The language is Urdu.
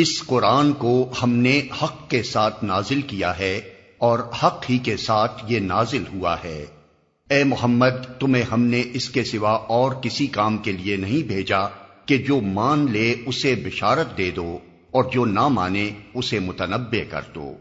اس قرآن کو ہم نے حق کے ساتھ نازل کیا ہے اور حق ہی کے ساتھ یہ نازل ہوا ہے۔ اے محمد، تمہیں ہم نے اس کے سوا اور کسی کام کے لیے نہیں بھیجا کہ جو مان لے اسے بشارت دے دو اور جو نہ مانے اسے متنبع کر دو۔